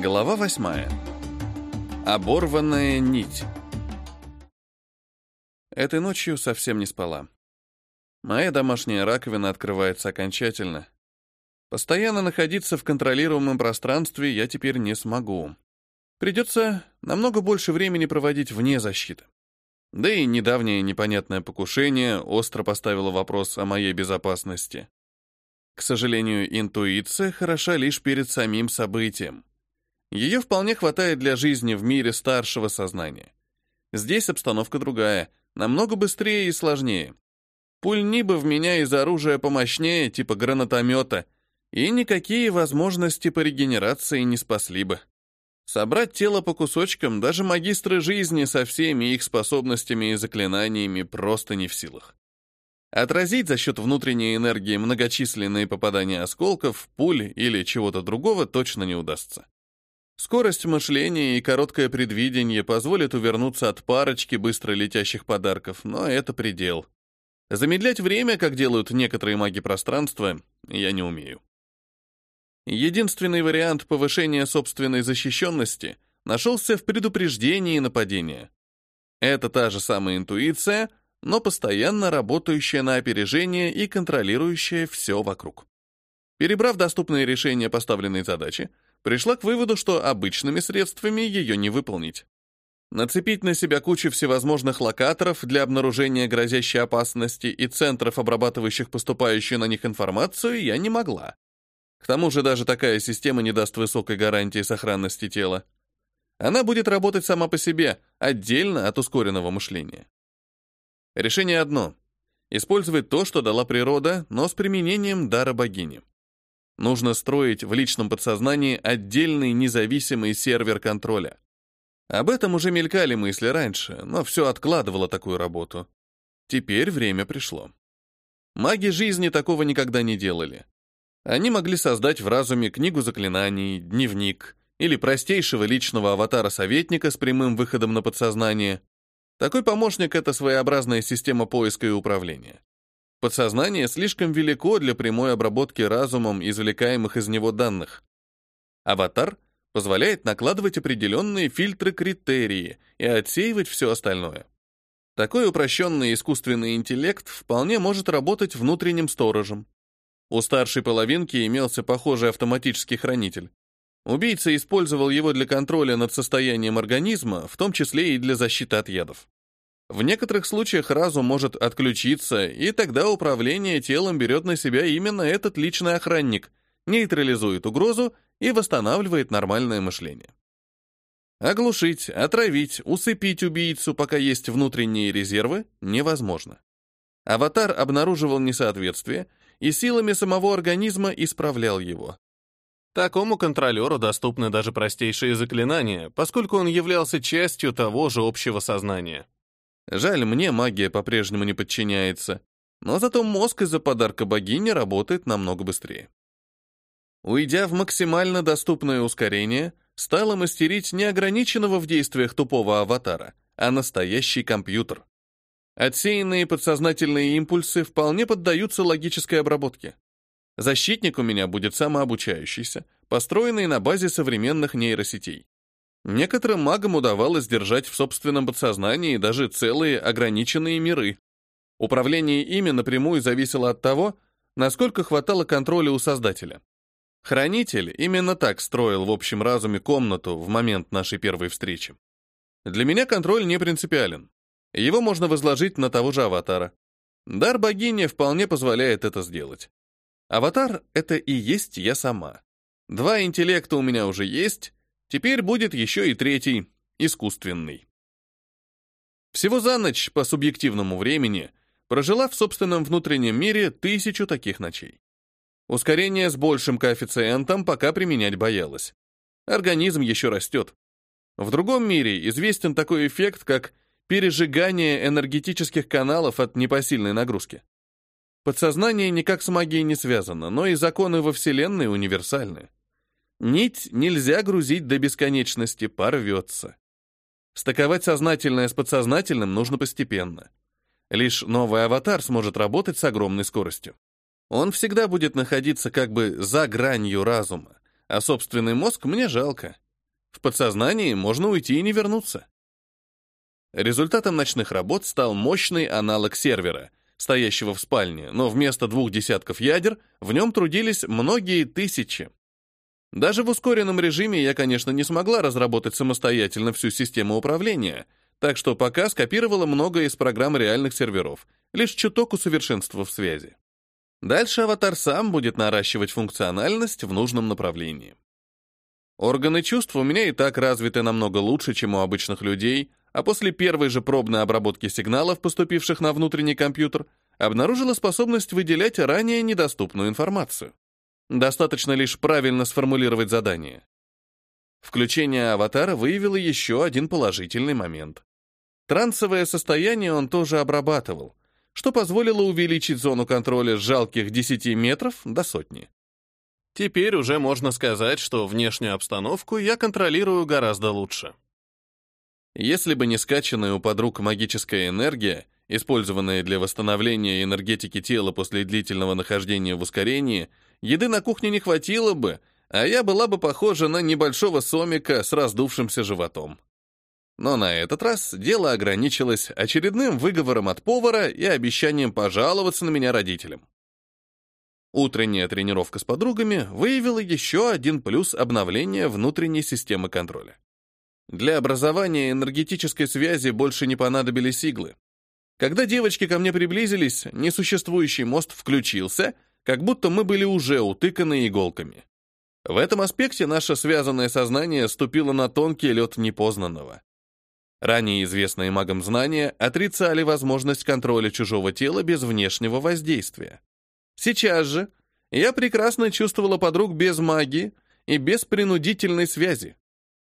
Глава восьмая. Оборванная нить. Этой ночью совсем не спала. Моя домашняя раковина открывается окончательно. Постоянно находиться в контролируемом пространстве я теперь не смогу. Придется намного больше времени проводить вне защиты. Да и недавнее непонятное покушение остро поставило вопрос о моей безопасности. К сожалению, интуиция хороша лишь перед самим событием. Ее вполне хватает для жизни в мире старшего сознания. Здесь обстановка другая, намного быстрее и сложнее. Пульни бы в меня из оружия помощнее, типа гранатомета, и никакие возможности по регенерации не спасли бы. Собрать тело по кусочкам даже магистры жизни со всеми их способностями и заклинаниями просто не в силах. Отразить за счет внутренней энергии многочисленные попадания осколков, пуль или чего-то другого точно не удастся. Скорость мышления и короткое предвидение позволят увернуться от парочки быстро летящих подарков, но это предел. Замедлять время, как делают некоторые маги пространства, я не умею. Единственный вариант повышения собственной защищенности нашелся в предупреждении нападения. Это та же самая интуиция, но постоянно работающая на опережение и контролирующая все вокруг. Перебрав доступные решения поставленной задачи, пришла к выводу, что обычными средствами ее не выполнить. Нацепить на себя кучу всевозможных локаторов для обнаружения грозящей опасности и центров, обрабатывающих поступающую на них информацию, я не могла. К тому же даже такая система не даст высокой гарантии сохранности тела. Она будет работать сама по себе, отдельно от ускоренного мышления. Решение одно — использовать то, что дала природа, но с применением дара богини. Нужно строить в личном подсознании отдельный независимый сервер контроля. Об этом уже мелькали мысли раньше, но все откладывало такую работу. Теперь время пришло. Маги жизни такого никогда не делали. Они могли создать в разуме книгу заклинаний, дневник или простейшего личного аватара-советника с прямым выходом на подсознание. Такой помощник — это своеобразная система поиска и управления. Подсознание слишком велико для прямой обработки разумом извлекаемых из него данных. Аватар позволяет накладывать определенные фильтры-критерии и отсеивать все остальное. Такой упрощенный искусственный интеллект вполне может работать внутренним сторожем. У старшей половинки имелся похожий автоматический хранитель. Убийца использовал его для контроля над состоянием организма, в том числе и для защиты от ядов. В некоторых случаях разум может отключиться, и тогда управление телом берет на себя именно этот личный охранник, нейтрализует угрозу и восстанавливает нормальное мышление. Оглушить, отравить, усыпить убийцу, пока есть внутренние резервы, невозможно. Аватар обнаруживал несоответствие и силами самого организма исправлял его. Такому контролеру доступны даже простейшие заклинания, поскольку он являлся частью того же общего сознания. Жаль, мне магия по-прежнему не подчиняется, но зато мозг из-за подарка богини работает намного быстрее. Уйдя в максимально доступное ускорение, стала мастерить не ограниченного в действиях тупого аватара, а настоящий компьютер. Отсеянные подсознательные импульсы вполне поддаются логической обработке. Защитник у меня будет самообучающийся, построенный на базе современных нейросетей. Некоторым магам удавалось держать в собственном подсознании даже целые ограниченные миры. Управление ими напрямую зависело от того, насколько хватало контроля у создателя. Хранитель именно так строил в общем разуме комнату в момент нашей первой встречи. Для меня контроль не принципиален. Его можно возложить на того же аватара. Дар богини вполне позволяет это сделать. Аватар — это и есть я сама. Два интеллекта у меня уже есть, теперь будет еще и третий, искусственный. Всего за ночь, по субъективному времени, прожила в собственном внутреннем мире тысячу таких ночей. Ускорение с большим коэффициентом пока применять боялась. Организм еще растет. В другом мире известен такой эффект, как пережигание энергетических каналов от непосильной нагрузки. Подсознание никак с магией не связано, но и законы во Вселенной универсальны. Нить нельзя грузить до бесконечности, порвется. Стыковать сознательное с подсознательным нужно постепенно. Лишь новый аватар сможет работать с огромной скоростью. Он всегда будет находиться как бы за гранью разума, а собственный мозг мне жалко. В подсознании можно уйти и не вернуться. Результатом ночных работ стал мощный аналог сервера, стоящего в спальне, но вместо двух десятков ядер в нем трудились многие тысячи. Даже в ускоренном режиме я, конечно, не смогла разработать самостоятельно всю систему управления, так что пока скопировала многое из программ реальных серверов, лишь чуток усовершенствовав связи. Дальше аватар сам будет наращивать функциональность в нужном направлении. Органы чувств у меня и так развиты намного лучше, чем у обычных людей, а после первой же пробной обработки сигналов, поступивших на внутренний компьютер, обнаружила способность выделять ранее недоступную информацию. Достаточно лишь правильно сформулировать задание. Включение аватара выявило еще один положительный момент. Трансовое состояние он тоже обрабатывал, что позволило увеличить зону контроля с жалких 10 метров до сотни. Теперь уже можно сказать, что внешнюю обстановку я контролирую гораздо лучше. Если бы не скачанная у подруг магическая энергия, использованная для восстановления энергетики тела после длительного нахождения в ускорении, еды на кухне не хватило бы, а я была бы похожа на небольшого сомика с раздувшимся животом. Но на этот раз дело ограничилось очередным выговором от повара и обещанием пожаловаться на меня родителям. Утренняя тренировка с подругами выявила еще один плюс обновления внутренней системы контроля. Для образования энергетической связи больше не понадобились иглы. Когда девочки ко мне приблизились, несуществующий мост включился, как будто мы были уже утыканы иголками. В этом аспекте наше связанное сознание ступило на тонкий лед непознанного. Ранее известные магам знания отрицали возможность контроля чужого тела без внешнего воздействия. Сейчас же я прекрасно чувствовала подруг без магии и без принудительной связи.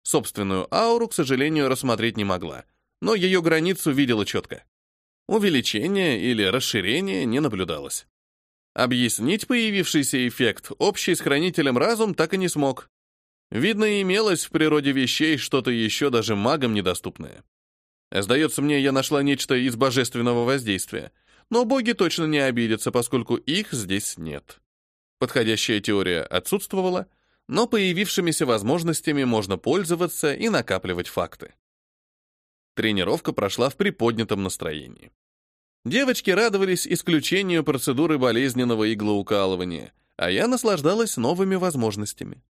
Собственную ауру, к сожалению, рассмотреть не могла, но ее границу видела четко. Увеличение или расширение не наблюдалось. Объяснить появившийся эффект общий с хранителем разум так и не смог. Видно, имелось в природе вещей что-то еще даже магам недоступное. Сдается мне, я нашла нечто из божественного воздействия, но боги точно не обидятся, поскольку их здесь нет. Подходящая теория отсутствовала, но появившимися возможностями можно пользоваться и накапливать факты. Тренировка прошла в приподнятом настроении. Девочки радовались исключению процедуры болезненного иглоукалывания, а я наслаждалась новыми возможностями.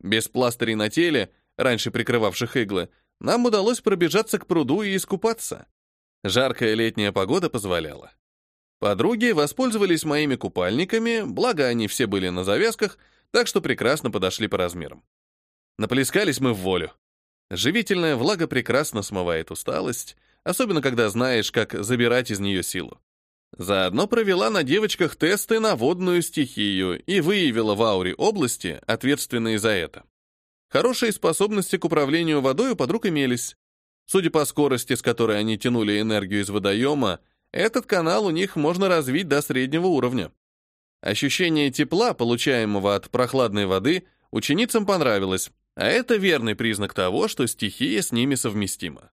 Без пластырей на теле, раньше прикрывавших иглы, нам удалось пробежаться к пруду и искупаться. Жаркая летняя погода позволяла. Подруги воспользовались моими купальниками, благо они все были на завязках, так что прекрасно подошли по размерам. Наплескались мы в волю. Живительная влага прекрасно смывает усталость, особенно когда знаешь, как забирать из нее силу. Заодно провела на девочках тесты на водную стихию и выявила в ауре области, ответственные за это. Хорошие способности к управлению водой у подруг имелись. Судя по скорости, с которой они тянули энергию из водоема, этот канал у них можно развить до среднего уровня. Ощущение тепла, получаемого от прохладной воды, ученицам понравилось, а это верный признак того, что стихия с ними совместима.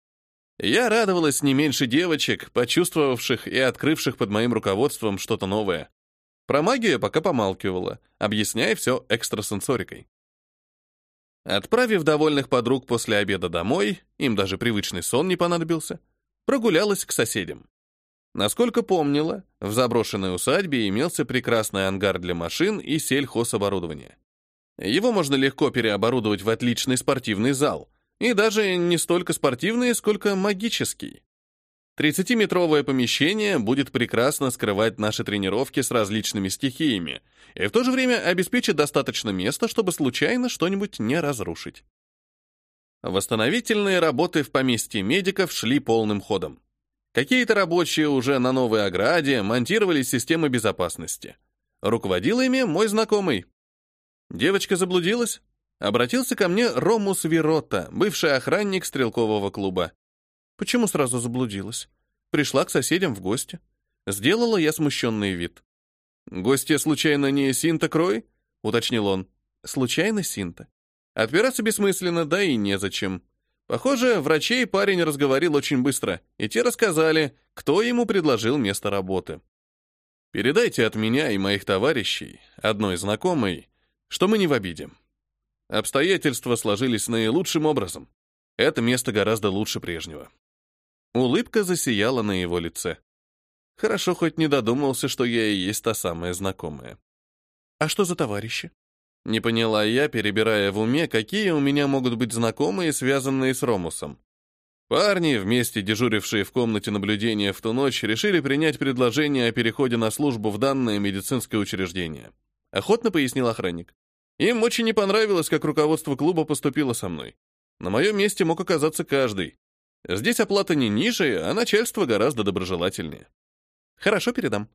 Я радовалась не меньше девочек, почувствовавших и открывших под моим руководством что-то новое. Про магию я пока помалкивала, объясняя все экстрасенсорикой. Отправив довольных подруг после обеда домой, им даже привычный сон не понадобился, прогулялась к соседям. Насколько помнила, в заброшенной усадьбе имелся прекрасный ангар для машин и сельхозоборудования. Его можно легко переоборудовать в отличный спортивный зал, и даже не столько спортивный, сколько магический. 30-метровое помещение будет прекрасно скрывать наши тренировки с различными стихиями и в то же время обеспечит достаточно места, чтобы случайно что-нибудь не разрушить. Восстановительные работы в поместье медиков шли полным ходом. Какие-то рабочие уже на новой ограде монтировали системы безопасности. Руководил ими мой знакомый. Девочка заблудилась? Обратился ко мне Ромус Вирота, бывший охранник стрелкового клуба. Почему сразу заблудилась? Пришла к соседям в гости. Сделала я смущенный вид. «Гостья случайно не Синта Крой?» — уточнил он. «Случайно Синта. Отпираться бессмысленно, да и незачем. Похоже, врачей парень разговорил очень быстро, и те рассказали, кто ему предложил место работы. Передайте от меня и моих товарищей, одной знакомой, что мы не в обиде. Обстоятельства сложились наилучшим образом. Это место гораздо лучше прежнего. Улыбка засияла на его лице. Хорошо хоть не додумался, что я и есть та самая знакомая. «А что за товарищи?» Не поняла я, перебирая в уме, какие у меня могут быть знакомые, связанные с Ромусом. Парни, вместе дежурившие в комнате наблюдения в ту ночь, решили принять предложение о переходе на службу в данное медицинское учреждение. Охотно пояснил охранник. Им очень не понравилось, как руководство клуба поступило со мной. На моем месте мог оказаться каждый. Здесь оплата не ниже, а начальство гораздо доброжелательнее. Хорошо, передам.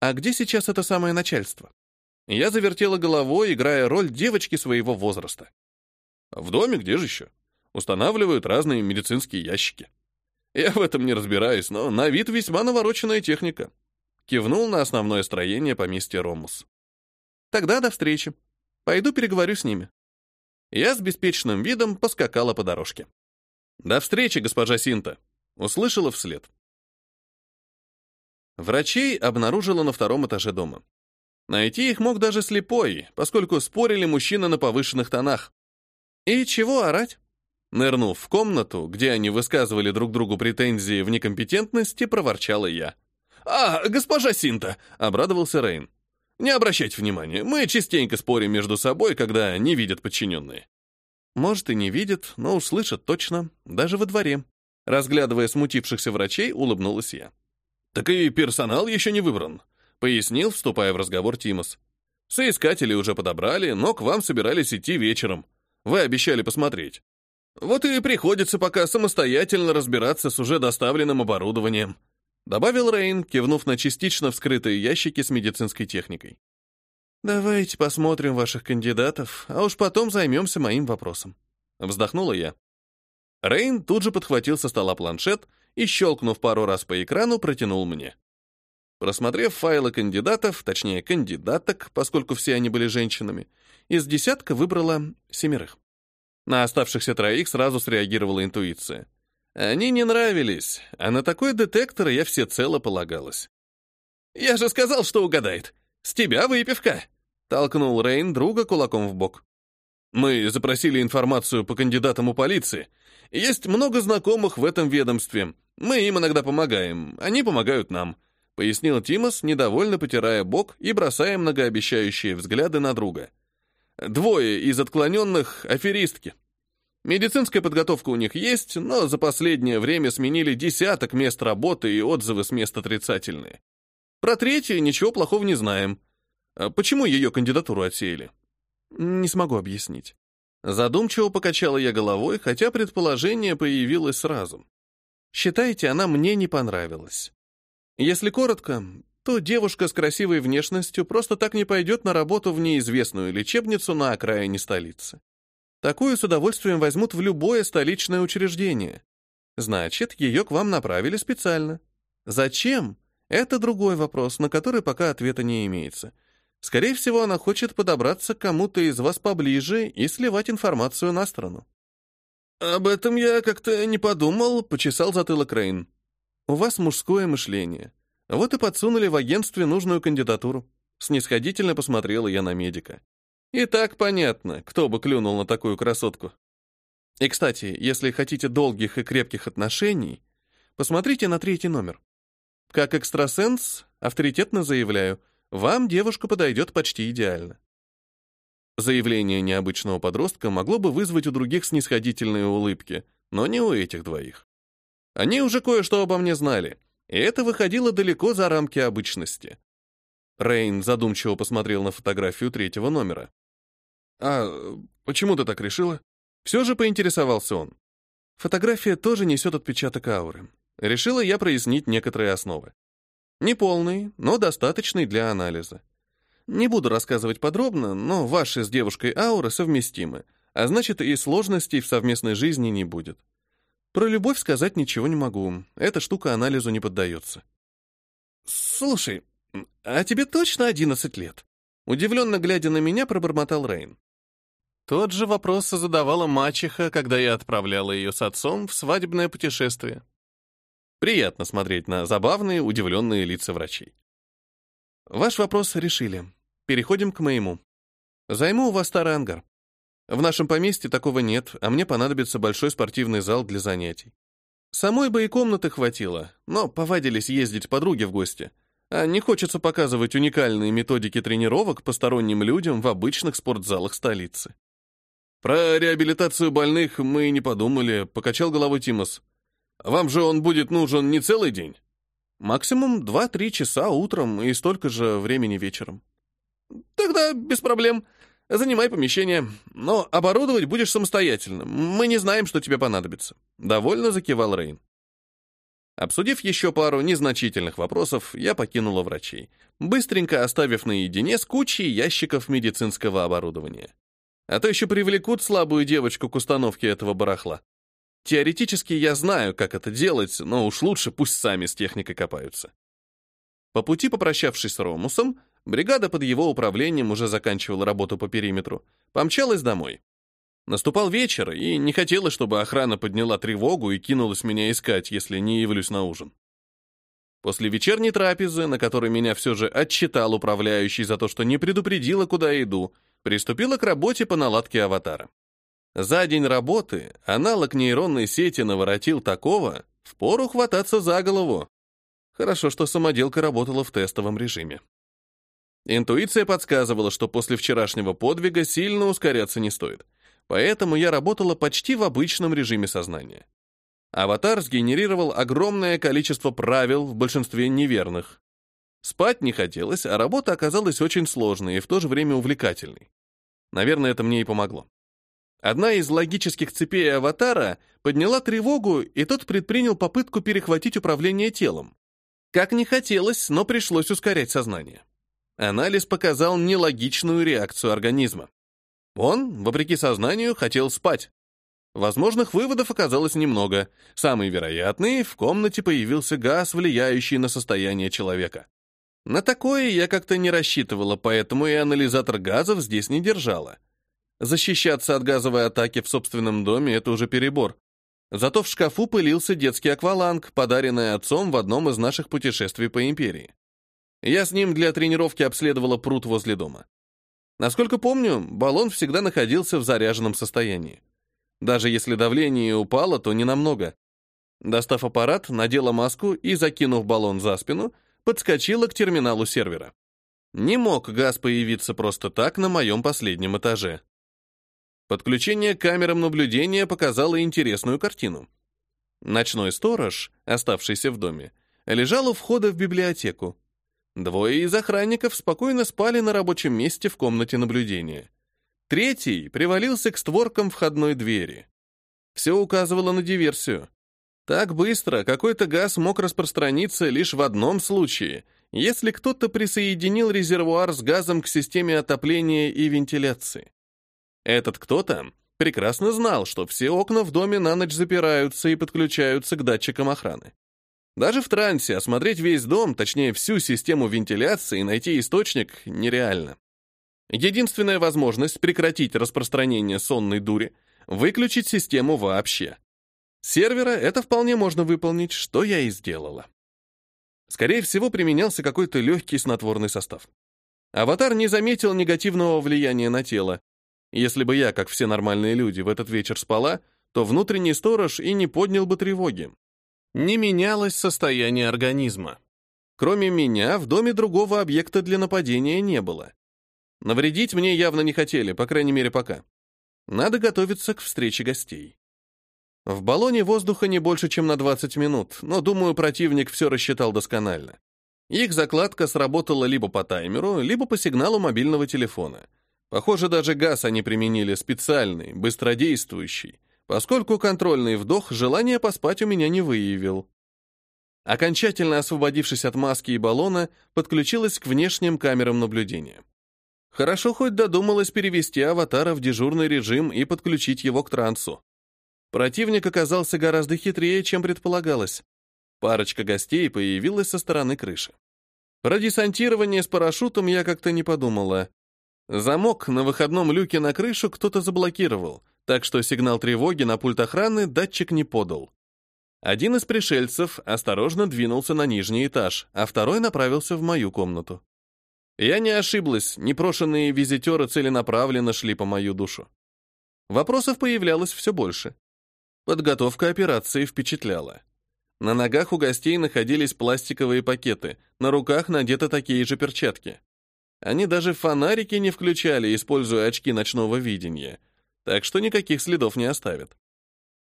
А где сейчас это самое начальство? Я завертела головой, играя роль девочки своего возраста. В доме где же еще? Устанавливают разные медицинские ящики. Я в этом не разбираюсь, но на вид весьма навороченная техника. Кивнул на основное строение поместья Ромус. Тогда до встречи. Пойду переговорю с ними. Я с беспечным видом поскакала по дорожке. До встречи, госпожа Синта. Услышала вслед. Врачей обнаружила на втором этаже дома. Найти их мог даже слепой, поскольку спорили мужчины на повышенных тонах. И чего орать? Нырнув в комнату, где они высказывали друг другу претензии в некомпетентности, проворчала я. «А, госпожа Синта!» — обрадовался Рейн. «Не обращайте внимания, мы частенько спорим между собой, когда не видят подчиненные». Может, и не видят, но услышат точно, даже во дворе. Разглядывая смутившихся врачей, улыбнулась я. «Так и персонал еще не выбран», — пояснил, вступая в разговор Тимос. «Соискатели уже подобрали, но к вам собирались идти вечером. Вы обещали посмотреть. Вот и приходится пока самостоятельно разбираться с уже доставленным оборудованием», — добавил Рейн, кивнув на частично вскрытые ящики с медицинской техникой. «Давайте посмотрим ваших кандидатов, а уж потом займемся моим вопросом», — вздохнула я. Рейн тут же подхватил со стола планшет и, щелкнув пару раз по экрану, протянул мне. Просмотрев файлы кандидатов, точнее кандидаток, поскольку все они были женщинами, из десятка выбрала семерых. На оставшихся троих сразу среагировала интуиция. Они не нравились, а на такой детектор я всецело полагалась. «Я же сказал, что угадает. С тебя выпивка!» — толкнул Рейн друга кулаком в бок. «Мы запросили информацию по кандидатам у полиции. Есть много знакомых в этом ведомстве. Мы им иногда помогаем, они помогают нам», — пояснил Тимос, недовольно потирая бок и бросая многообещающие взгляды на друга. «Двое из отклоненных — аферистки. Медицинская подготовка у них есть, но за последнее время сменили десяток мест работы и отзывы с мест отрицательные. Про третью ничего плохого не знаем. А почему ее кандидатуру отсеяли? Не смогу объяснить. Задумчиво покачала я головой, хотя предположение появилось сразу. Считайте, она мне не понравилась. Если коротко, то девушка с красивой внешностью просто так не пойдет на работу в неизвестную лечебницу на окраине столицы. Такую с удовольствием возьмут в любое столичное учреждение. Значит, ее к вам направили специально. Зачем? Это другой вопрос, на который пока ответа не имеется. Скорее всего, она хочет подобраться к кому-то из вас поближе и сливать информацию на сторону. «Об этом я как-то не подумал», — почесал затылок Рейн. «У вас мужское мышление. Вот и подсунули в агентстве нужную кандидатуру». Снисходительно посмотрела я на медика. «И так понятно, кто бы клюнул на такую красотку. И, кстати, если хотите долгих и крепких отношений, посмотрите на третий номер. Как экстрасенс, авторитетно заявляю, вам девушка подойдет почти идеально. Заявление необычного подростка могло бы вызвать у других снисходительные улыбки, но не у этих двоих. Они уже кое-что обо мне знали, и это выходило далеко за рамки обычности. Рейн задумчиво посмотрел на фотографию третьего номера. «А почему ты так решила?» Все же поинтересовался он. Фотография тоже несет отпечаток ауры. Решила я прояснить некоторые основы. Неполный, но достаточный для анализа. Не буду рассказывать подробно, но ваши с девушкой ауры совместимы, а значит и сложностей в совместной жизни не будет. Про любовь сказать ничего не могу, эта штука анализу не поддается. «Слушай, а тебе точно одиннадцать лет?» Удивленно глядя на меня, пробормотал Рейн. Тот же вопрос задавала мачеха, когда я отправляла ее с отцом в свадебное путешествие. Приятно смотреть на забавные, удивленные лица врачей. Ваш вопрос решили. Переходим к моему. Займу у вас старый ангар. В нашем поместье такого нет, а мне понадобится большой спортивный зал для занятий. Самой бы и комнаты хватило, но повадились ездить подруги в гости. А не хочется показывать уникальные методики тренировок посторонним людям в обычных спортзалах столицы. Про реабилитацию больных мы не подумали, покачал головой Тимос. Вам же он будет нужен не целый день. Максимум 2-3 часа утром и столько же времени вечером. Тогда без проблем. Занимай помещение. Но оборудовать будешь самостоятельно. Мы не знаем, что тебе понадобится. Довольно закивал Рейн. Обсудив еще пару незначительных вопросов, я покинула врачей, быстренько оставив наедине с кучей ящиков медицинского оборудования. А то еще привлекут слабую девочку к установке этого барахла. Теоретически я знаю, как это делать, но уж лучше пусть сами с техникой копаются. По пути, попрощавшись с Ромусом, бригада под его управлением уже заканчивала работу по периметру, помчалась домой. Наступал вечер, и не хотелось, чтобы охрана подняла тревогу и кинулась меня искать, если не явлюсь на ужин. После вечерней трапезы, на которой меня все же отчитал управляющий за то, что не предупредила, куда иду, приступила к работе по наладке аватара. За день работы аналог нейронной сети наворотил такого, впору хвататься за голову. Хорошо, что самоделка работала в тестовом режиме. Интуиция подсказывала, что после вчерашнего подвига сильно ускоряться не стоит, поэтому я работала почти в обычном режиме сознания. Аватар сгенерировал огромное количество правил, в большинстве неверных. Спать не хотелось, а работа оказалась очень сложной и в то же время увлекательной. Наверное, это мне и помогло. Одна из логических цепей аватара подняла тревогу, и тот предпринял попытку перехватить управление телом. Как не хотелось, но пришлось ускорять сознание. Анализ показал нелогичную реакцию организма. Он, вопреки сознанию, хотел спать. Возможных выводов оказалось немного. Самый вероятный — в комнате появился газ, влияющий на состояние человека. На такое я как-то не рассчитывала, поэтому и анализатор газов здесь не держала. Защищаться от газовой атаки в собственном доме — это уже перебор. Зато в шкафу пылился детский акваланг, подаренный отцом в одном из наших путешествий по империи. Я с ним для тренировки обследовала пруд возле дома. Насколько помню, баллон всегда находился в заряженном состоянии. Даже если давление упало, то не намного. Достав аппарат, надела маску и, закинув баллон за спину, подскочила к терминалу сервера. Не мог газ появиться просто так на моем последнем этаже. Подключение к камерам наблюдения показало интересную картину. Ночной сторож, оставшийся в доме, лежал у входа в библиотеку. Двое из охранников спокойно спали на рабочем месте в комнате наблюдения. Третий привалился к створкам входной двери. Все указывало на диверсию. Так быстро какой-то газ мог распространиться лишь в одном случае, если кто-то присоединил резервуар с газом к системе отопления и вентиляции. Этот кто-то прекрасно знал, что все окна в доме на ночь запираются и подключаются к датчикам охраны. Даже в трансе осмотреть весь дом, точнее всю систему вентиляции и найти источник нереально. Единственная возможность прекратить распространение сонной дури — выключить систему вообще. Сервера это вполне можно выполнить, что я и сделала. Скорее всего, применялся какой-то легкий снотворный состав. Аватар не заметил негативного влияния на тело, если бы я, как все нормальные люди, в этот вечер спала, то внутренний сторож и не поднял бы тревоги. Не менялось состояние организма. Кроме меня, в доме другого объекта для нападения не было. Навредить мне явно не хотели, по крайней мере, пока. Надо готовиться к встрече гостей. В баллоне воздуха не больше, чем на 20 минут, но, думаю, противник все рассчитал досконально. Их закладка сработала либо по таймеру, либо по сигналу мобильного телефона — Похоже, даже газ они применили специальный, быстродействующий, поскольку контрольный вдох желание поспать у меня не выявил. Окончательно освободившись от маски и баллона, подключилась к внешним камерам наблюдения. Хорошо хоть додумалась перевести аватара в дежурный режим и подключить его к трансу. Противник оказался гораздо хитрее, чем предполагалось. Парочка гостей появилась со стороны крыши. Про десантирование с парашютом я как-то не подумала. Замок на выходном люке на крышу кто-то заблокировал, так что сигнал тревоги на пульт охраны датчик не подал. Один из пришельцев осторожно двинулся на нижний этаж, а второй направился в мою комнату. Я не ошиблась, непрошенные визитеры целенаправленно шли по мою душу. Вопросов появлялось все больше. Подготовка операции впечатляла. На ногах у гостей находились пластиковые пакеты, на руках надеты такие же перчатки. Они даже фонарики не включали, используя очки ночного видения, так что никаких следов не оставят.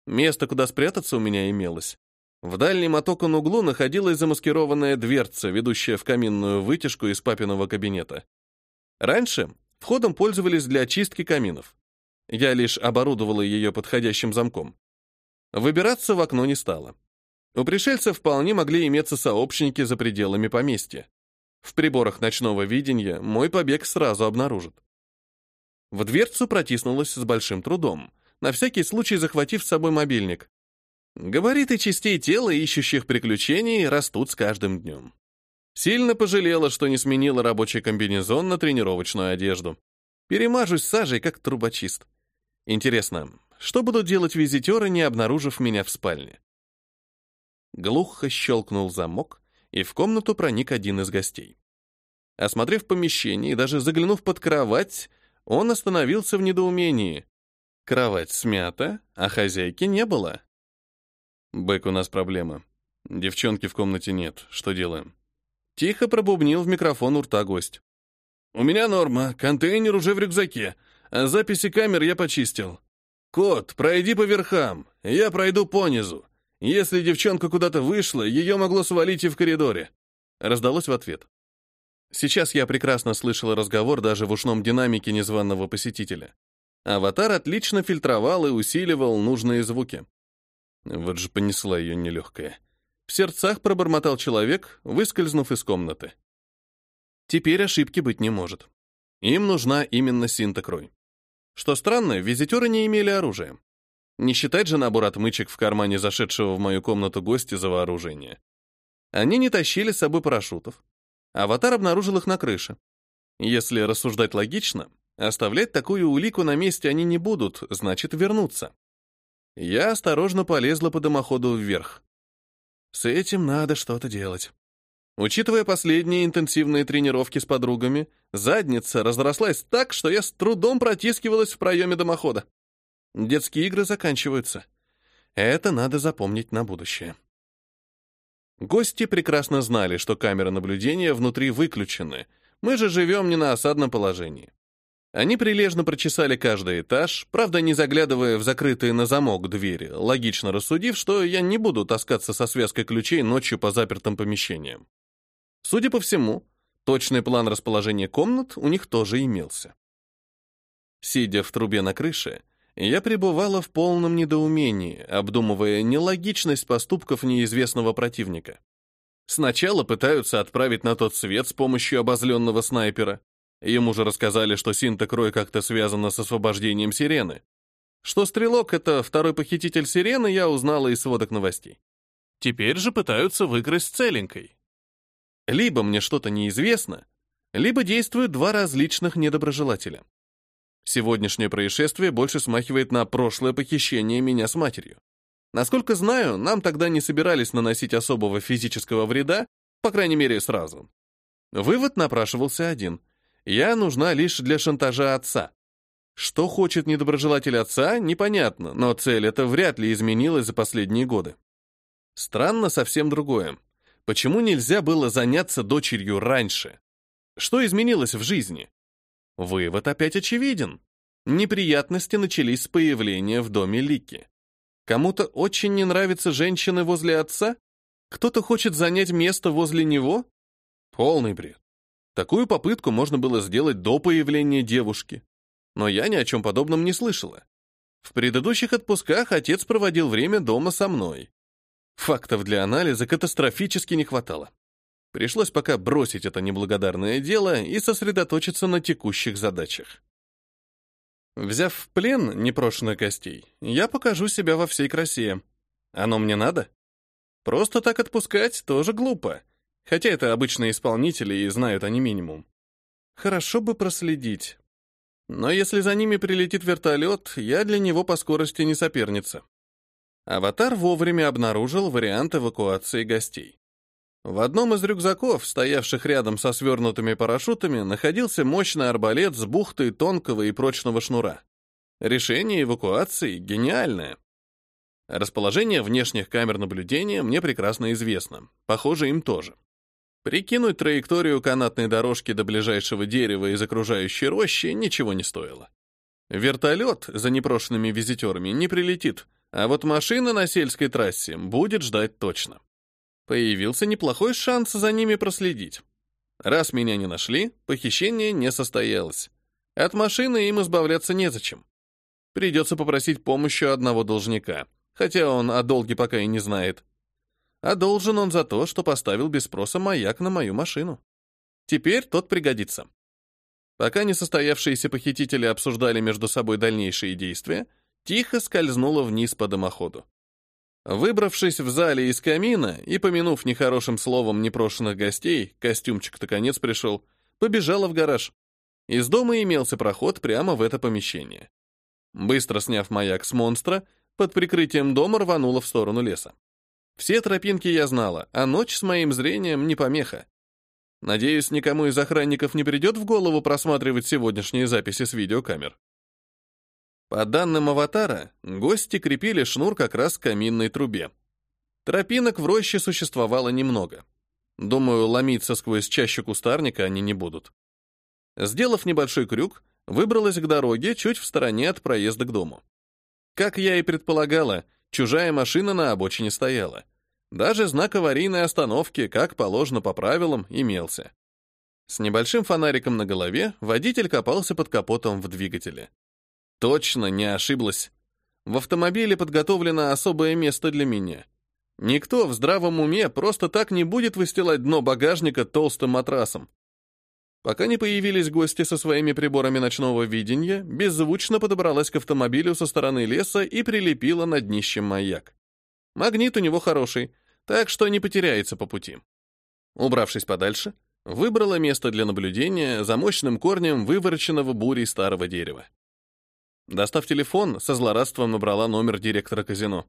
Место, куда спрятаться, у меня имелось. В дальнем от окон углу находилась замаскированная дверца, ведущая в каминную вытяжку из папиного кабинета. Раньше входом пользовались для очистки каминов. Я лишь оборудовала ее подходящим замком. Выбираться в окно не стало. У пришельцев вполне могли иметься сообщники за пределами поместья. В приборах ночного видения мой побег сразу обнаружат. В дверцу протиснулась с большим трудом, на всякий случай захватив с собой мобильник. Габариты частей тела, ищущих приключений, растут с каждым днем. Сильно пожалела, что не сменила рабочий комбинезон на тренировочную одежду. Перемажусь сажей, как трубочист. Интересно, что будут делать визитеры, не обнаружив меня в спальне? Глухо щелкнул замок, и в комнату проник один из гостей. Осмотрев помещение и даже заглянув под кровать, он остановился в недоумении. Кровать смята, а хозяйки не было. «Бэк, у нас проблема. Девчонки в комнате нет. Что делаем?» Тихо пробубнил в микрофон у рта гость. «У меня норма. Контейнер уже в рюкзаке. А записи камер я почистил. Кот, пройди по верхам. Я пройду по низу. Если девчонка куда-то вышла, ее могло свалить и в коридоре». Раздалось в ответ. Сейчас я прекрасно слышал разговор даже в ушном динамике незваного посетителя. Аватар отлично фильтровал и усиливал нужные звуки. Вот же понесла ее нелегкая. В сердцах пробормотал человек, выскользнув из комнаты. Теперь ошибки быть не может. Им нужна именно синтокрой. Что странно, визитеры не имели оружия. Не считать же набор отмычек в кармане зашедшего в мою комнату гостя за вооружение. Они не тащили с собой парашютов. Аватар обнаружил их на крыше. Если рассуждать логично, оставлять такую улику на месте они не будут, значит вернуться. Я осторожно полезла по дымоходу вверх. С этим надо что-то делать. Учитывая последние интенсивные тренировки с подругами, задница разрослась так, что я с трудом протискивалась в проеме дымохода. Детские игры заканчиваются. Это надо запомнить на будущее. Гости прекрасно знали, что камеры наблюдения внутри выключены. Мы же живем не на осадном положении. Они прилежно прочесали каждый этаж, правда, не заглядывая в закрытые на замок двери, логично рассудив, что я не буду таскаться со связкой ключей ночью по запертым помещениям. Судя по всему, точный план расположения комнат у них тоже имелся. Сидя в трубе на крыше, я пребывала в полном недоумении, обдумывая нелогичность поступков неизвестного противника. Сначала пытаются отправить на тот свет с помощью обозленного снайпера, Ему же рассказали, что Синта-Крой как-то связана с освобождением Сирены. Что Стрелок — это второй похититель Сирены, я узнала из сводок новостей. Теперь же пытаются выкрасть целенькой. Либо мне что-то неизвестно, либо действуют два различных недоброжелателя. Сегодняшнее происшествие больше смахивает на прошлое похищение меня с матерью. Насколько знаю, нам тогда не собирались наносить особого физического вреда, по крайней мере, сразу. Вывод напрашивался один — я нужна лишь для шантажа отца. Что хочет недоброжелатель отца, непонятно, но цель эта вряд ли изменилась за последние годы. Странно совсем другое. Почему нельзя было заняться дочерью раньше? Что изменилось в жизни? Вывод опять очевиден. Неприятности начались с появления в доме Лики. Кому-то очень не нравятся женщины возле отца? Кто-то хочет занять место возле него? Полный бред. Такую попытку можно было сделать до появления девушки. Но я ни о чем подобном не слышала. В предыдущих отпусках отец проводил время дома со мной. Фактов для анализа катастрофически не хватало. Пришлось пока бросить это неблагодарное дело и сосредоточиться на текущих задачах. Взяв в плен непрошенных гостей, я покажу себя во всей красе. Оно мне надо? Просто так отпускать тоже глупо. Хотя это обычные исполнители и знают они минимум. Хорошо бы проследить. Но если за ними прилетит вертолет, я для него по скорости не соперница. Аватар вовремя обнаружил вариант эвакуации гостей. В одном из рюкзаков, стоявших рядом со свернутыми парашютами, находился мощный арбалет с бухтой тонкого и прочного шнура. Решение эвакуации гениальное. Расположение внешних камер наблюдения мне прекрасно известно. Похоже, им тоже. Прикинуть траекторию канатной дорожки до ближайшего дерева из окружающей рощи ничего не стоило. Вертолет за непрошенными визитерами не прилетит, а вот машина на сельской трассе будет ждать точно. Появился неплохой шанс за ними проследить. Раз меня не нашли, похищение не состоялось. От машины им избавляться незачем. Придется попросить помощи одного должника, хотя он о долге пока и не знает. А должен он за то, что поставил без спроса маяк на мою машину. Теперь тот пригодится. Пока несостоявшиеся похитители обсуждали между собой дальнейшие действия, тихо скользнула вниз по дымоходу. Выбравшись в зале из камина и помянув нехорошим словом непрошенных гостей, костюмчик-то конец пришел, побежала в гараж. Из дома имелся проход прямо в это помещение. Быстро сняв маяк с монстра, под прикрытием дома рванула в сторону леса. Все тропинки я знала, а ночь с моим зрением не помеха. Надеюсь, никому из охранников не придет в голову просматривать сегодняшние записи с видеокамер. По данным аватара, гости крепили шнур как раз к каминной трубе. Тропинок в роще существовало немного. Думаю, ломиться сквозь чащу кустарника они не будут. Сделав небольшой крюк, выбралась к дороге чуть в стороне от проезда к дому. Как я и предполагала, Чужая машина на обочине стояла. Даже знак аварийной остановки, как положено по правилам, имелся. С небольшим фонариком на голове водитель копался под капотом в двигателе. Точно не ошиблась. В автомобиле подготовлено особое место для меня. Никто в здравом уме просто так не будет выстилать дно багажника толстым матрасом. Пока не появились гости со своими приборами ночного видения, беззвучно подобралась к автомобилю со стороны леса и прилепила на днищем маяк. Магнит у него хороший, так что не потеряется по пути. Убравшись подальше, выбрала место для наблюдения за мощным корнем вывороченного бурей старого дерева. Достав телефон, со злорадством набрала номер директора казино.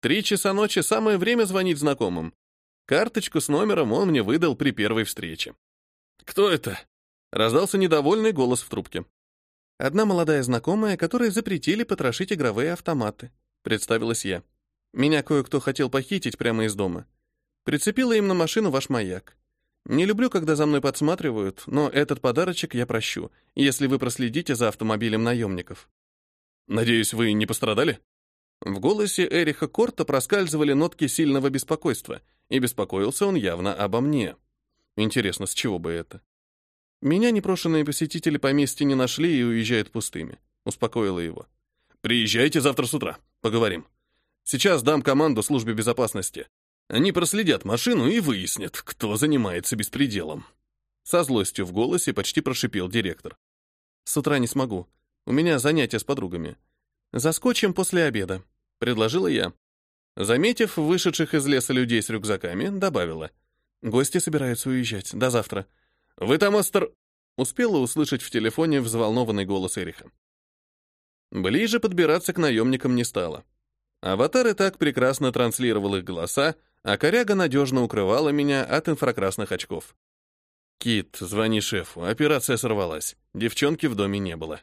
Три часа ночи — самое время звонить знакомым. Карточку с номером он мне выдал при первой встрече. «Кто это?» — раздался недовольный голос в трубке. «Одна молодая знакомая, которой запретили потрошить игровые автоматы», — представилась я. «Меня кое-кто хотел похитить прямо из дома. Прицепила им на машину ваш маяк. Не люблю, когда за мной подсматривают, но этот подарочек я прощу, если вы проследите за автомобилем наемников». «Надеюсь, вы не пострадали?» В голосе Эриха Корта проскальзывали нотки сильного беспокойства, и беспокоился он явно обо мне. Интересно, с чего бы это? Меня непрошенные посетители поместья не нашли и уезжают пустыми. Успокоила его. Приезжайте завтра с утра, поговорим. Сейчас дам команду службе безопасности. Они проследят машину и выяснят, кто занимается беспределом. Со злостью в голосе почти прошипел директор. С утра не смогу. У меня занятия с подругами. Заскочим после обеда, предложила я. Заметив вышедших из леса людей с рюкзаками, добавила — Гости собираются уезжать. До завтра. Вы там, Астер...» Успела услышать в телефоне взволнованный голос Эриха. Ближе подбираться к наемникам не стало. Аватар и так прекрасно транслировал их голоса, а коряга надежно укрывала меня от инфракрасных очков. «Кит, звони шефу, операция сорвалась. Девчонки в доме не было».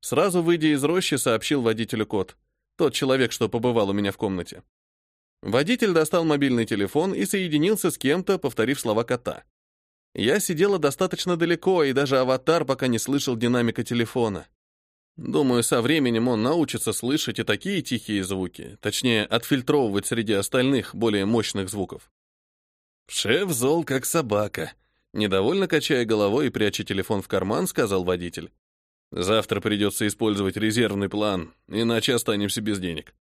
Сразу выйдя из рощи, сообщил водителю кот. Тот человек, что побывал у меня в комнате. Водитель достал мобильный телефон и соединился с кем-то, повторив слова кота. Я сидела достаточно далеко, и даже аватар пока не слышал динамика телефона. Думаю, со временем он научится слышать и такие тихие звуки, точнее, отфильтровывать среди остальных, более мощных звуков. «Шеф зол, как собака», — недовольно качая головой и пряча телефон в карман, сказал водитель. «Завтра придется использовать резервный план, иначе останемся без денег».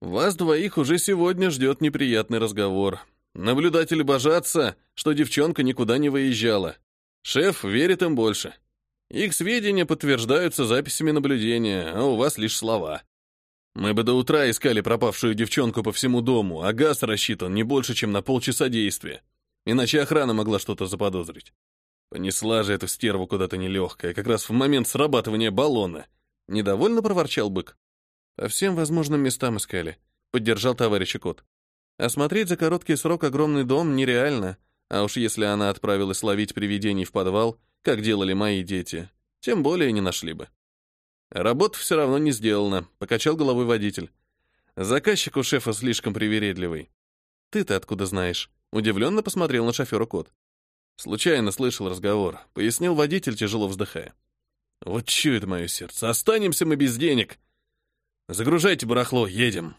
Вас двоих уже сегодня ждет неприятный разговор. Наблюдатели божатся, что девчонка никуда не выезжала. Шеф верит им больше. Их сведения подтверждаются записями наблюдения, а у вас лишь слова. Мы бы до утра искали пропавшую девчонку по всему дому, а газ рассчитан не больше, чем на полчаса действия. Иначе охрана могла что-то заподозрить. Понесла же эту стерву куда-то нелегкая, как раз в момент срабатывания баллона. Недовольно проворчал бык. По всем возможным местам искали, поддержал товарищ кот. Осмотреть за короткий срок огромный дом нереально, а уж если она отправилась ловить привидений в подвал, как делали мои дети, тем более не нашли бы. Работа все равно не сделана, покачал головой водитель. Заказчик у шефа слишком привередливый. Ты-то откуда знаешь? Удивленно посмотрел на шофера кот. Случайно слышал разговор, пояснил водитель, тяжело вздыхая. Вот чует мое сердце, останемся мы без денег. Загружайте барахло, едем.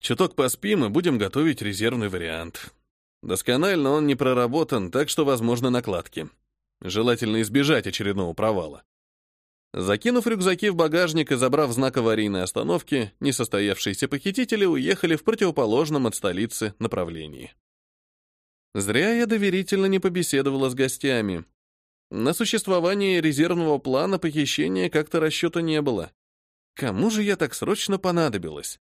Чуток поспим и будем готовить резервный вариант. Досконально он не проработан, так что возможны накладки. Желательно избежать очередного провала. Закинув рюкзаки в багажник и забрав знак аварийной остановки, несостоявшиеся похитители уехали в противоположном от столицы направлении. Зря я доверительно не побеседовала с гостями. На существование резервного плана похищения как-то расчета не было. Кому же я так срочно понадобилась?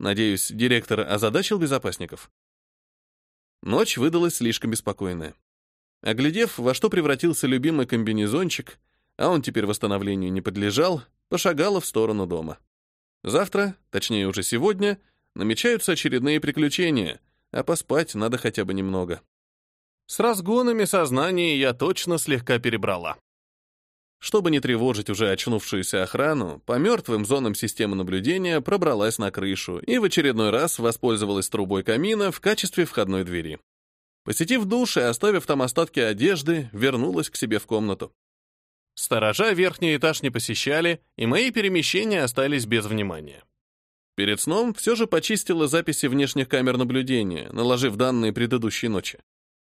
Надеюсь, директор озадачил безопасников? Ночь выдалась слишком беспокойная. Оглядев, во что превратился любимый комбинезончик, а он теперь восстановлению не подлежал, пошагала в сторону дома. Завтра, точнее уже сегодня, намечаются очередные приключения, а поспать надо хотя бы немного. С разгонами сознания я точно слегка перебрала. Чтобы не тревожить уже очнувшуюся охрану, по мертвым зонам системы наблюдения пробралась на крышу и в очередной раз воспользовалась трубой камина в качестве входной двери. Посетив душ и оставив там остатки одежды, вернулась к себе в комнату. Сторожа верхний этаж не посещали, и мои перемещения остались без внимания. Перед сном все же почистила записи внешних камер наблюдения, наложив данные предыдущей ночи.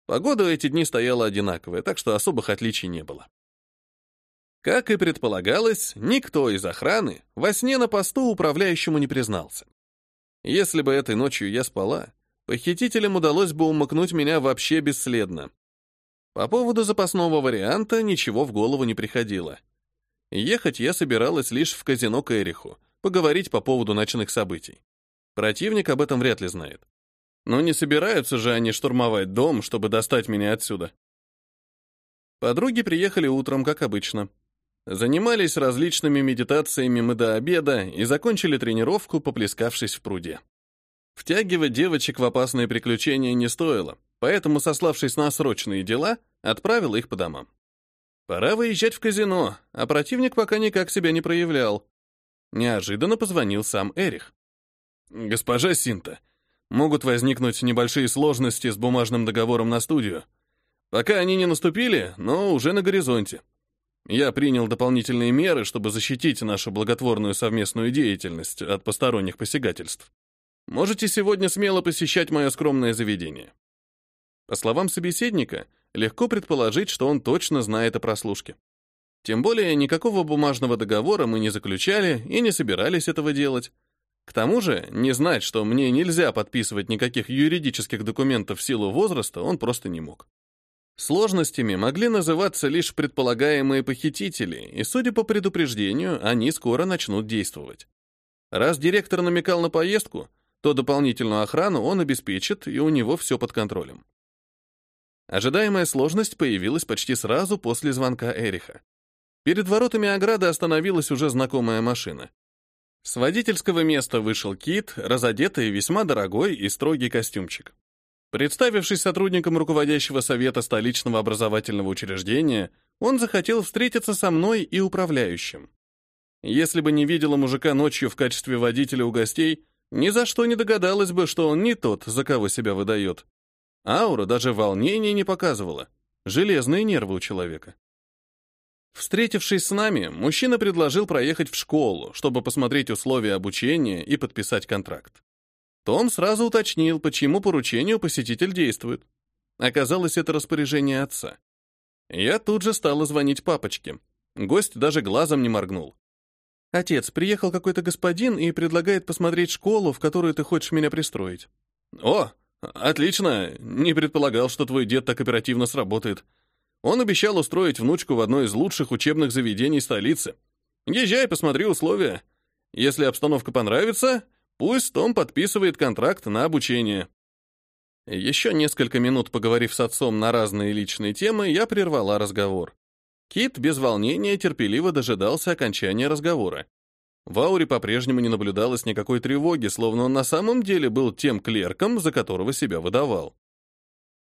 Погода эти дни стояла одинаковая, так что особых отличий не было. Как и предполагалось, никто из охраны во сне на посту управляющему не признался. Если бы этой ночью я спала, похитителям удалось бы умыкнуть меня вообще бесследно. По поводу запасного варианта ничего в голову не приходило. Ехать я собиралась лишь в казино к поговорить по поводу ночных событий. Противник об этом вряд ли знает. Но не собираются же они штурмовать дом, чтобы достать меня отсюда. Подруги приехали утром, как обычно. Занимались различными медитациями мы до обеда и закончили тренировку, поплескавшись в пруде. Втягивать девочек в опасные приключения не стоило поэтому, сославшись на срочные дела, отправил их по домам. Пора выезжать в казино, а противник пока никак себя не проявлял. Неожиданно позвонил сам Эрих. «Госпожа Синта, могут возникнуть небольшие сложности с бумажным договором на студию. Пока они не наступили, но уже на горизонте. Я принял дополнительные меры, чтобы защитить нашу благотворную совместную деятельность от посторонних посягательств. Можете сегодня смело посещать мое скромное заведение. По словам собеседника, легко предположить, что он точно знает о прослушке. Тем более никакого бумажного договора мы не заключали и не собирались этого делать. К тому же, не знать, что мне нельзя подписывать никаких юридических документов в силу возраста, он просто не мог. Сложностями могли называться лишь предполагаемые похитители, и, судя по предупреждению, они скоро начнут действовать. Раз директор намекал на поездку, то дополнительную охрану он обеспечит, и у него все под контролем. Ожидаемая сложность появилась почти сразу после звонка Эриха. Перед воротами ограды остановилась уже знакомая машина. С водительского места вышел Кит, разодетый весьма дорогой и строгий костюмчик. Представившись сотрудником руководящего совета столичного образовательного учреждения, он захотел встретиться со мной и управляющим. Если бы не видела мужика ночью в качестве водителя у гостей, ни за что не догадалась бы, что он не тот, за кого себя выдает. Аура даже волнения не показывала. Железные нервы у человека. Встретившись с нами, мужчина предложил проехать в школу, чтобы посмотреть условия обучения и подписать контракт. Том сразу уточнил, почему поручению посетитель действует. Оказалось, это распоряжение отца. Я тут же стала звонить папочке. Гость даже глазом не моргнул. «Отец, приехал какой-то господин и предлагает посмотреть школу, в которую ты хочешь меня пристроить». «О, «Отлично. Не предполагал, что твой дед так оперативно сработает. Он обещал устроить внучку в одно из лучших учебных заведений столицы. Езжай, посмотри условия. Если обстановка понравится, пусть Том подписывает контракт на обучение». Еще несколько минут поговорив с отцом на разные личные темы, я прервала разговор. Кит без волнения терпеливо дожидался окончания разговора. В ауре по-прежнему не наблюдалось никакой тревоги, словно он на самом деле был тем клерком, за которого себя выдавал.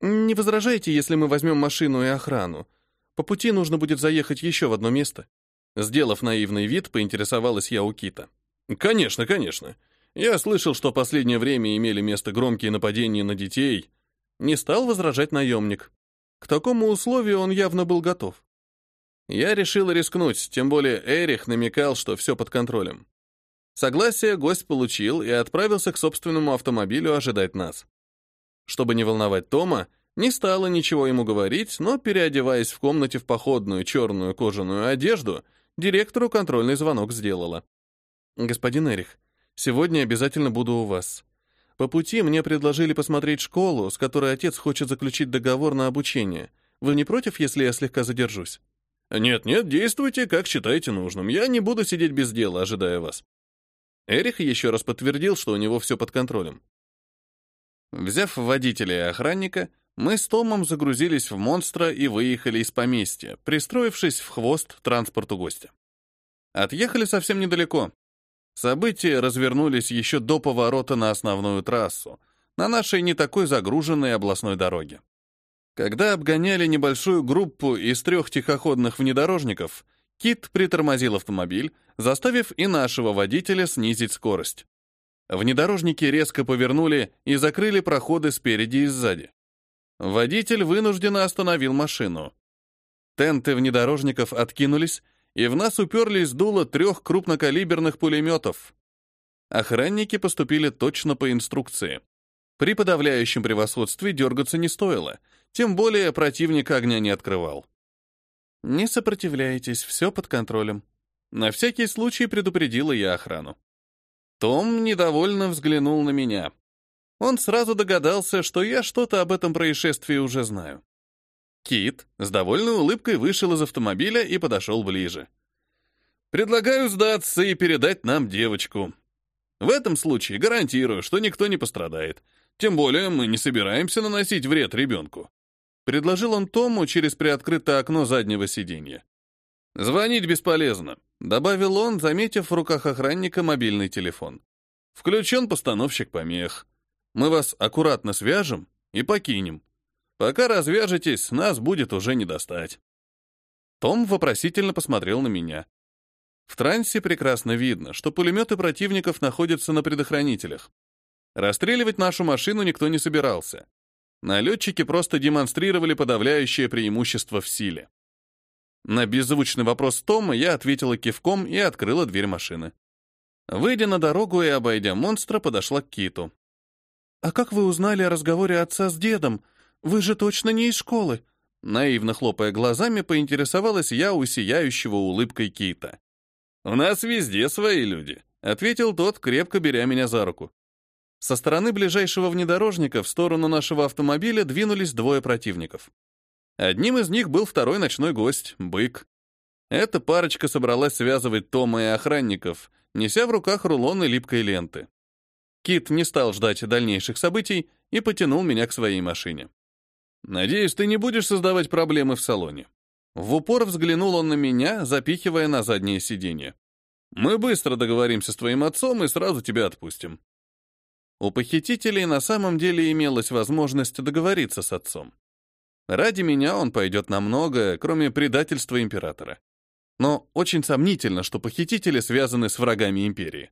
«Не возражайте, если мы возьмем машину и охрану. По пути нужно будет заехать еще в одно место». Сделав наивный вид, поинтересовалась я у Кита. «Конечно, конечно. Я слышал, что последнее время имели место громкие нападения на детей». Не стал возражать наемник. К такому условию он явно был готов. Я решил рискнуть, тем более Эрих намекал, что все под контролем. Согласие гость получил и отправился к собственному автомобилю ожидать нас. Чтобы не волновать Тома, не стала ничего ему говорить, но, переодеваясь в комнате в походную черную кожаную одежду, директору контрольный звонок сделала. «Господин Эрих, сегодня обязательно буду у вас. По пути мне предложили посмотреть школу, с которой отец хочет заключить договор на обучение. Вы не против, если я слегка задержусь?» «Нет-нет, действуйте, как считаете нужным. Я не буду сидеть без дела, ожидая вас». Эрих еще раз подтвердил, что у него все под контролем. Взяв водителя и охранника, мы с Томом загрузились в монстра и выехали из поместья, пристроившись в хвост транспорту гостя. Отъехали совсем недалеко. События развернулись еще до поворота на основную трассу, на нашей не такой загруженной областной дороге. Когда обгоняли небольшую группу из трех тихоходных внедорожников, Кит притормозил автомобиль, заставив и нашего водителя снизить скорость. Внедорожники резко повернули и закрыли проходы спереди и сзади. Водитель вынужденно остановил машину. Тенты внедорожников откинулись, и в нас уперлись дуло трех крупнокалиберных пулеметов. Охранники поступили точно по инструкции. При подавляющем превосходстве дергаться не стоило, тем более противник огня не открывал. «Не сопротивляйтесь, все под контролем». На всякий случай предупредила я охрану. Том недовольно взглянул на меня. Он сразу догадался, что я что-то об этом происшествии уже знаю. Кит с довольной улыбкой вышел из автомобиля и подошел ближе. «Предлагаю сдаться и передать нам девочку. В этом случае гарантирую, что никто не пострадает. Тем более мы не собираемся наносить вред ребенку. Предложил он Тому через приоткрытое окно заднего сиденья. «Звонить бесполезно», — добавил он, заметив в руках охранника мобильный телефон. «Включен постановщик помех. Мы вас аккуратно свяжем и покинем. Пока развяжетесь, нас будет уже не достать». Том вопросительно посмотрел на меня. В трансе прекрасно видно, что пулеметы противников находятся на предохранителях. Расстреливать нашу машину никто не собирался. Налетчики просто демонстрировали подавляющее преимущество в силе. На беззвучный вопрос Тома я ответила кивком и открыла дверь машины. Выйдя на дорогу и обойдя монстра, подошла к Киту. «А как вы узнали о разговоре отца с дедом? Вы же точно не из школы?» Наивно хлопая глазами, поинтересовалась я у сияющего улыбкой Кита. «У нас везде свои люди», — ответил тот, крепко беря меня за руку. Со стороны ближайшего внедорожника в сторону нашего автомобиля двинулись двое противников. Одним из них был второй ночной гость, бык. Эта парочка собралась связывать Тома и охранников, неся в руках рулоны липкой ленты. Кит не стал ждать дальнейших событий и потянул меня к своей машине. «Надеюсь, ты не будешь создавать проблемы в салоне». В упор взглянул он на меня, запихивая на заднее сиденье. «Мы быстро договоримся с твоим отцом и сразу тебя отпустим». У похитителей на самом деле имелась возможность договориться с отцом. Ради меня он пойдет на многое, кроме предательства императора. Но очень сомнительно, что похитители связаны с врагами империи.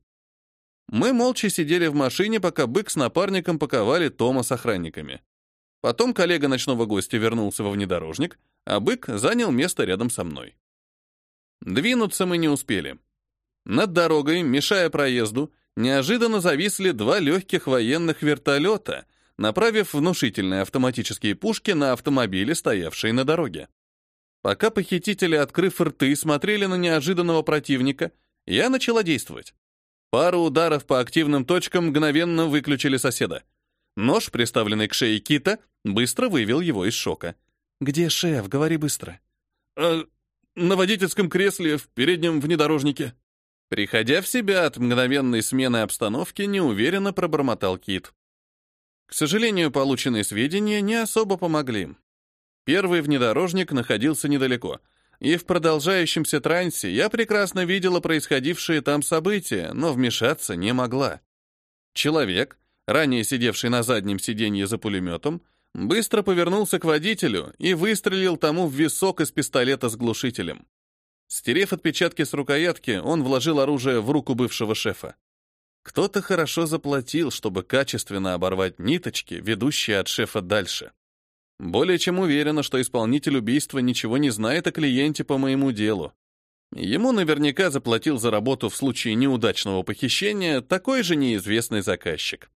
Мы молча сидели в машине, пока бык с напарником паковали Тома с охранниками. Потом коллега ночного гостя вернулся во внедорожник, а бык занял место рядом со мной. Двинуться мы не успели. Над дорогой, мешая проезду, неожиданно зависли два легких военных вертолета, направив внушительные автоматические пушки на автомобили, стоявшие на дороге. Пока похитители, открыв рты, смотрели на неожиданного противника, я начала действовать. Пару ударов по активным точкам мгновенно выключили соседа. Нож, приставленный к шее кита, быстро вывел его из шока. «Где шеф? Говори быстро». «Э, «На водительском кресле, в переднем внедорожнике», Приходя в себя от мгновенной смены обстановки, неуверенно пробормотал Кит. К сожалению, полученные сведения не особо помогли. Первый внедорожник находился недалеко, и в продолжающемся трансе я прекрасно видела происходившие там события, но вмешаться не могла. Человек, ранее сидевший на заднем сиденье за пулеметом, быстро повернулся к водителю и выстрелил тому в висок из пистолета с глушителем. Стерев отпечатки с рукоятки, он вложил оружие в руку бывшего шефа. Кто-то хорошо заплатил, чтобы качественно оборвать ниточки, ведущие от шефа дальше. Более чем уверена, что исполнитель убийства ничего не знает о клиенте по моему делу. Ему наверняка заплатил за работу в случае неудачного похищения такой же неизвестный заказчик.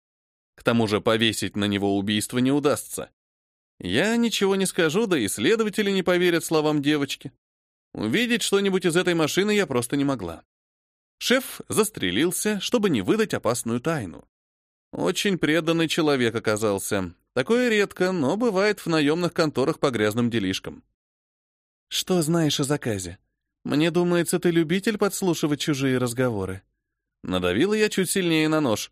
К тому же повесить на него убийство не удастся. Я ничего не скажу, да и следователи не поверят словам девочки. Увидеть что-нибудь из этой машины я просто не могла. Шеф застрелился, чтобы не выдать опасную тайну. Очень преданный человек оказался. Такое редко, но бывает в наемных конторах по грязным делишкам. «Что знаешь о заказе? Мне думается, ты любитель подслушивать чужие разговоры». Надавила я чуть сильнее на нож.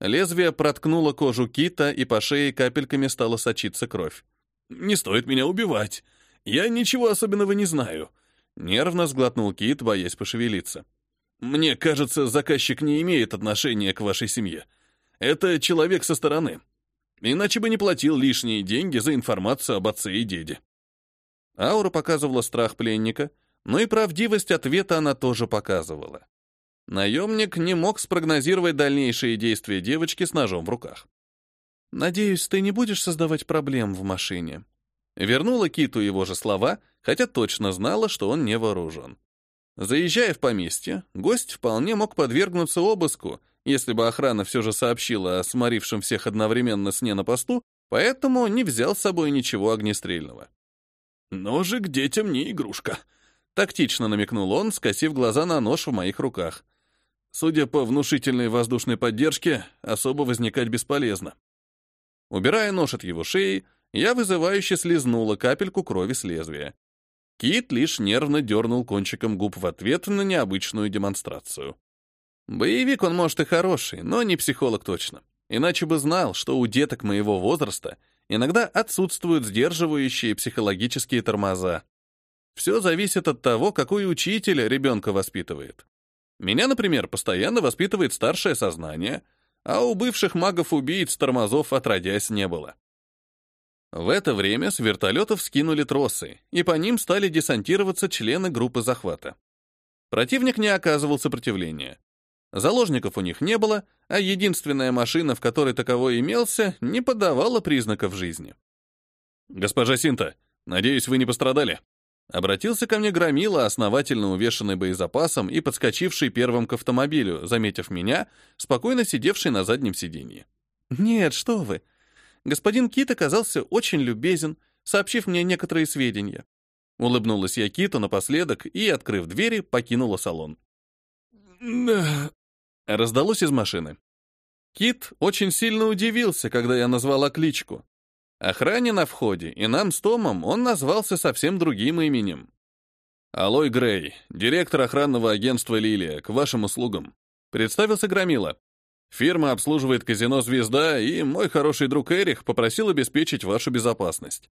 Лезвие проткнуло кожу кита, и по шее капельками стала сочиться кровь. «Не стоит меня убивать. Я ничего особенного не знаю». Нервно сглотнул кит, боясь пошевелиться. «Мне кажется, заказчик не имеет отношения к вашей семье. Это человек со стороны. Иначе бы не платил лишние деньги за информацию об отце и деде». Аура показывала страх пленника, но и правдивость ответа она тоже показывала. Наемник не мог спрогнозировать дальнейшие действия девочки с ножом в руках. «Надеюсь, ты не будешь создавать проблем в машине». Вернула Киту его же слова, хотя точно знала, что он не вооружен. Заезжая в поместье, гость вполне мог подвергнуться обыску, если бы охрана все же сообщила о сморившем всех одновременно сне на посту, поэтому не взял с собой ничего огнестрельного. «Ножик детям не игрушка», — тактично намекнул он, скосив глаза на нож в моих руках. Судя по внушительной воздушной поддержке, особо возникать бесполезно. Убирая нож от его шеи, я вызывающе слезнула капельку крови с лезвия. Кит лишь нервно дернул кончиком губ в ответ на необычную демонстрацию. Боевик он, может, и хороший, но не психолог точно. Иначе бы знал, что у деток моего возраста иногда отсутствуют сдерживающие психологические тормоза. Все зависит от того, какой учитель ребенка воспитывает. Меня, например, постоянно воспитывает старшее сознание, а у бывших магов-убийц тормозов отродясь не было. В это время с вертолетов скинули тросы, и по ним стали десантироваться члены группы захвата. Противник не оказывал сопротивления. Заложников у них не было, а единственная машина, в которой таковой имелся, не подавала признаков жизни. «Госпожа Синта, надеюсь, вы не пострадали?» Обратился ко мне Громила, основательно увешанный боезапасом и подскочивший первым к автомобилю, заметив меня, спокойно сидевший на заднем сиденье. «Нет, что вы. Господин Кит оказался очень любезен, сообщив мне некоторые сведения». Улыбнулась я Киту напоследок и, открыв двери, покинула салон. «Да...» Раздалось из машины. Кит очень сильно удивился, когда я назвала кличку. Охране на входе, и нам с Томом он назвался совсем другим именем. «Алой Грей, директор охранного агентства «Лилия», к вашим услугам». Представился Громила. Фирма обслуживает казино «Звезда», и мой хороший друг Эрих попросил обеспечить вашу безопасность.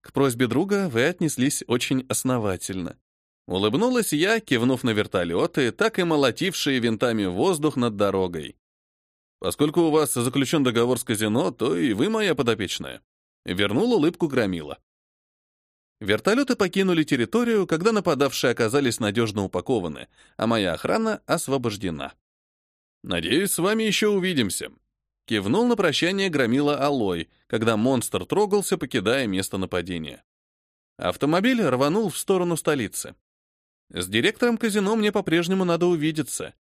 К просьбе друга вы отнеслись очень основательно. Улыбнулась я, кивнув на вертолеты, так и молотившие винтами воздух над дорогой. Поскольку у вас заключен договор с казино, то и вы моя подопечная. Вернул улыбку Громила. Вертолеты покинули территорию, когда нападавшие оказались надежно упакованы, а моя охрана освобождена. «Надеюсь, с вами еще увидимся», — кивнул на прощание Громила Алой, когда монстр трогался, покидая место нападения. Автомобиль рванул в сторону столицы. С директором казино мне по-прежнему надо увидеться.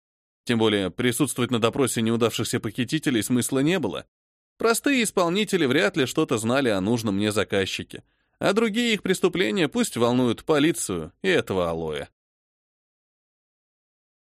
Тем более присутствовать на допросе неудавшихся похитителей смысла не было. Простые исполнители вряд ли что-то знали о нужном мне заказчике, а другие их преступления пусть волнуют полицию и этого алоя.